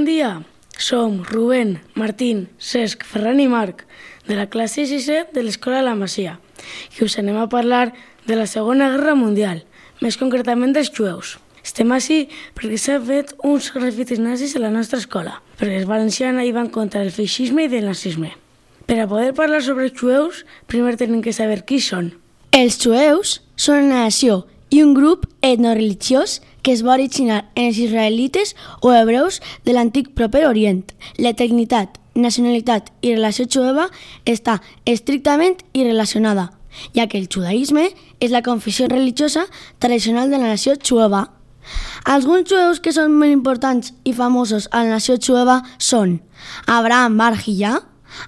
Bon dia, som Rubén, Martín, Cesc, Ferran i Marc, de la classe 6 de l'Escola La Masia, i us anem a parlar de la Segona Guerra Mundial, més concretament dels jueus. Estem així perquè s'han fet uns grafitis nazis a la nostra escola, perquè els valencians hi van contra el feixisme i el nazisme. Per a poder parlar sobre els jueus, primer tenim que saber qui són. Els jueus són una nació i un grup etnoreligiós que es va originar en els israelites o hebreus de l'antic proper Orient. La tecnitat, nacionalitat i relació jueva està estrictament irrelacionada, ja que el judaïsme és la confessió religiosa tradicional de la nació jueva. Alguns jueus que són molt importants i famosos a la nació jueva són Abraham Bar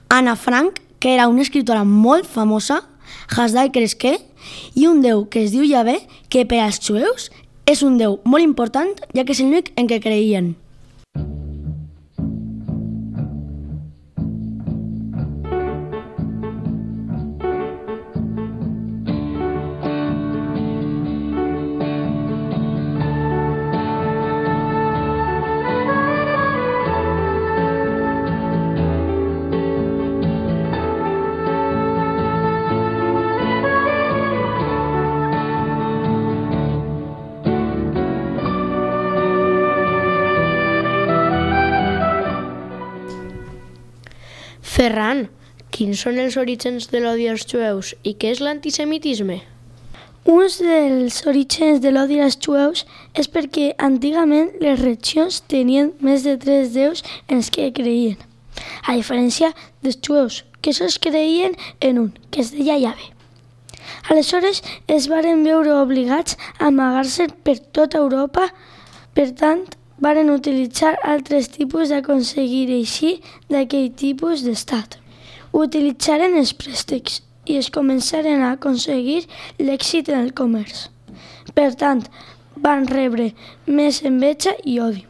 Anna Frank, que era una escriptora molt famosa, Hasdai Cresquer, i un déu que es diu Yahvé, que per als jueus és un déu molt important, ja que és l'únic en què creien. Ferran, quins són els orígens de l'odi als jueus i què és l'antisemitisme? Un dels orígens de l'odi als jueus és perquè antigament les regions tenien més de tres déus en els que creien, a diferència dels jueus, que sols creien en un, que es deia Yahvé. Aleshores es varen veure obligats a amagar-se per tota Europa, per tant, varen utilitzar altres tipus d'aconseguir així d'aquell tipus d'estat. Utilitzaren els préstecs i es començaren a aconseguir l'èxit en el comerç. Per tant, van rebre més enveja i odi.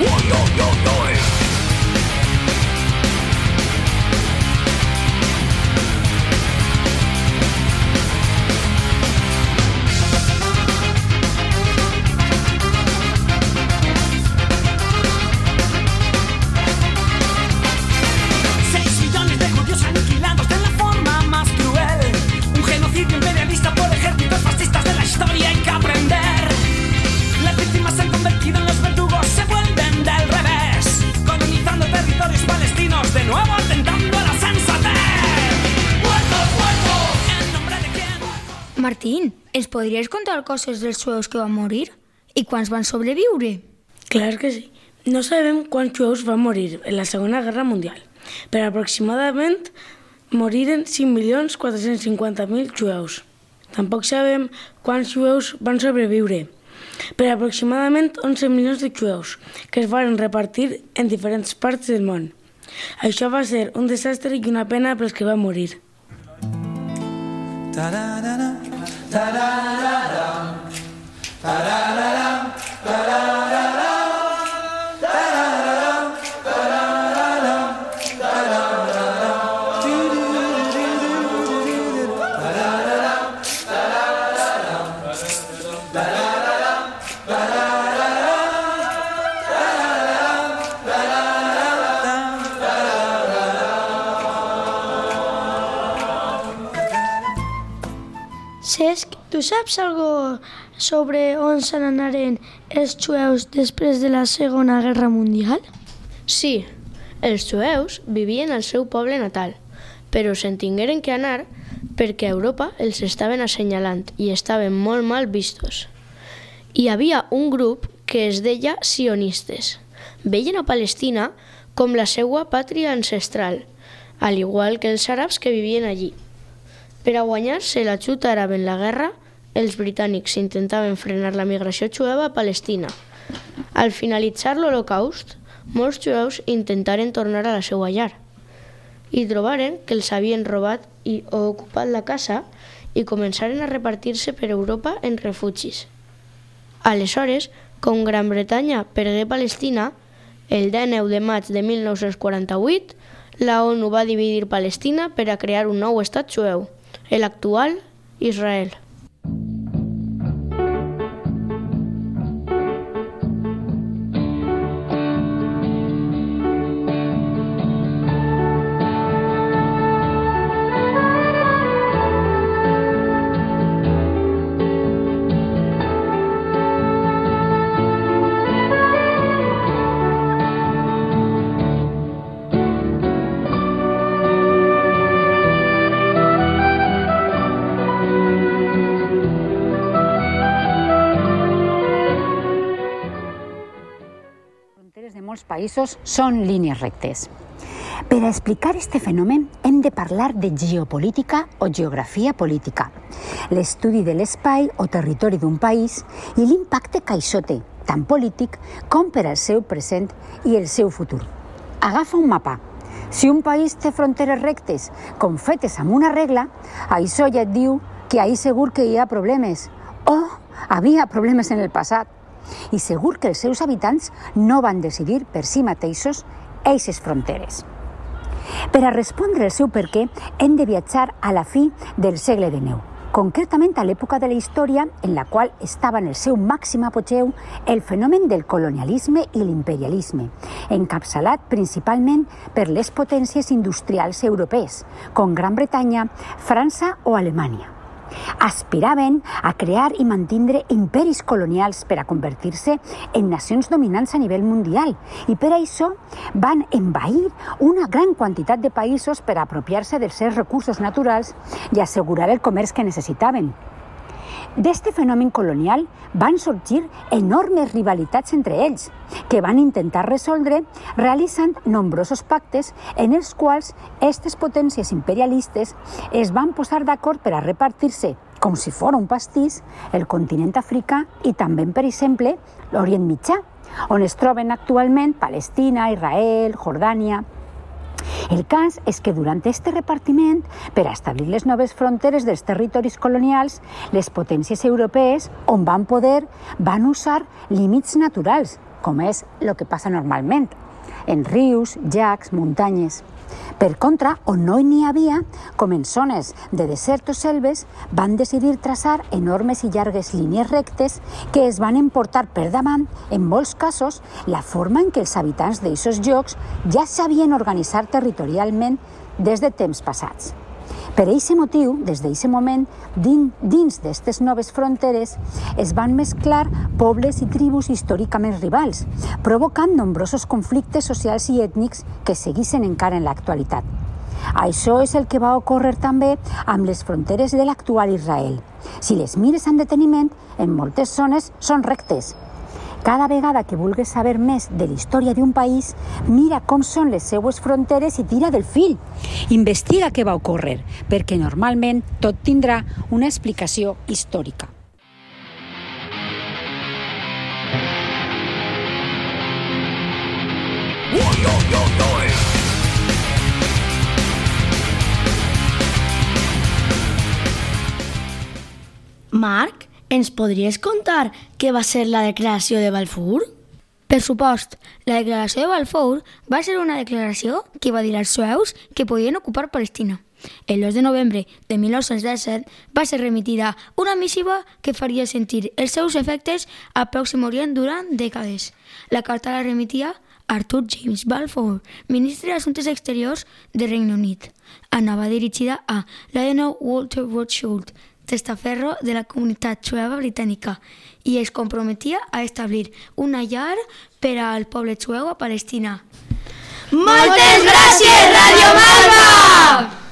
Seis Martín, ens podries contar coses dels jueus que van morir? I quants van sobreviure? Clar que sí. No sabem quants jueus van morir en la Segona Guerra Mundial, però aproximadament moriren 5.450.000 jueus. Tampoc sabem quants jueus van sobreviure, però aproximadament 11 milions de jueus que es van repartir en diferents parts del món. Això va ser un desastre i una pena pels que van morir. Ta-da-da-dum. Ta-da-da-dum. Cesc, tu saps algo sobre on se n'anaren els jueus després de la Segona Guerra Mundial? Sí, els jueus vivien al seu poble natal, però se'n tingueren que anar perquè a Europa els estaven assenyalant i estaven molt mal vistos. Hi havia un grup que es deia sionistes. Veien a Palestina com la seva pàtria ancestral, al igual que els àrabs que vivien allí. Per a guanyar-se l'ajut àrab en la guerra, els britànics intentaven frenar la migració jueva a Palestina. Al finalitzar l'Holocaust, molts jueus intentaren tornar a la seva llar i trobaren que els havien robat i o ocupat la casa i començaren a repartir-se per Europa en refugis. Aleshores, com Gran Bretanya pergué Palestina, el 19 de maig de 1948, la ONU va dividir Palestina per a crear un nou estat jueu, el actual Israel. Països són línies rectes. Per a explicar este fenomen hem de parlar de geopolítica o geografia política, l'estudi de l'espai o territori d'un país i l'impacte que això té, tant polític com per al seu present i el seu futur. Agafa un mapa. Si un país té fronteres rectes com fetes amb una regla, això ja et diu que ahir segur que hi ha problemes o havia problemes en el passat i segur que els seus habitants no van decidir per si mateixos eixes fronteres. Per a respondre el seu perquè, hem de viatjar a la fi del segle XIX, concretament a l'època de la història en la qual estava en el seu màxim apogeu el fenomen del colonialisme i l'imperialisme, encapçalat principalment per les potències industrials europees, com Gran Bretanya, França o Alemanya aspiraven a crear i mantindre imperis colonials per a convertir-se en nacions dominants a nivell mundial i per això van envair una gran quantitat de països per apropiar-se dels seus recursos naturals i assegurar el comerç que necessitaven. D'este fenomen colonial van sorgir enormes rivalitats entre ells, que van intentar resoldre realitzant nombrosos pactes en els quals aquestes potències imperialistes es van posar d'acord per a repartir-se com si fos un pastís, el continent africà i també, per exemple, l'Orient Mitjà, on es troben actualment Palestina, Israel, Jordània, el cas és que durant aquest repartiment, per a establir les noves fronteres dels territoris colonials, les potències europees, on van poder, van usar límits naturals, com és el que passa normalment, en rius, llacs, muntanyes. Per contra, on no n'hi havia, com en zones de desert o selves, van decidir traçar enormes i llargues línies rectes que es van emportar per davant, en molts casos, la forma en què els habitants d'aquests llocs ja sabien organitzar territorialment des de temps passats. Per aquest motiu, des d'aquest moment, dins, d'aquestes noves fronteres, es van mesclar pobles i tribus històricament rivals, provocant nombrosos conflictes socials i ètnics que seguissin encara en l'actualitat. Això és el que va ocórrer també amb les fronteres de l'actual Israel. Si les mires amb deteniment, en moltes zones són rectes, cada vegada que vulgues saber més de la història d'un país, mira com són les seues fronteres i tira del fil. Investiga què va ocórrer, perquè normalment tot tindrà una explicació històrica. Marc, ens podries contar què va ser la declaració de Balfour? Per supost, la declaració de Balfour va ser una declaració que va dir als sueus que podien ocupar Palestina. El 2 de novembre de 1917 va ser remitida una missiva que faria sentir els seus efectes a Pròxim Orient durant dècades. La carta la remitia Arthur James Balfour, ministre d'Assumptes Exteriors de Regne Unit. Anava dirigida a Lionel Walter Rothschild, testaferro de la comunitat jueva britànica i es comprometia a establir una llar per al poble jueu a Palestina. Moltes gràcies, Radio Malva!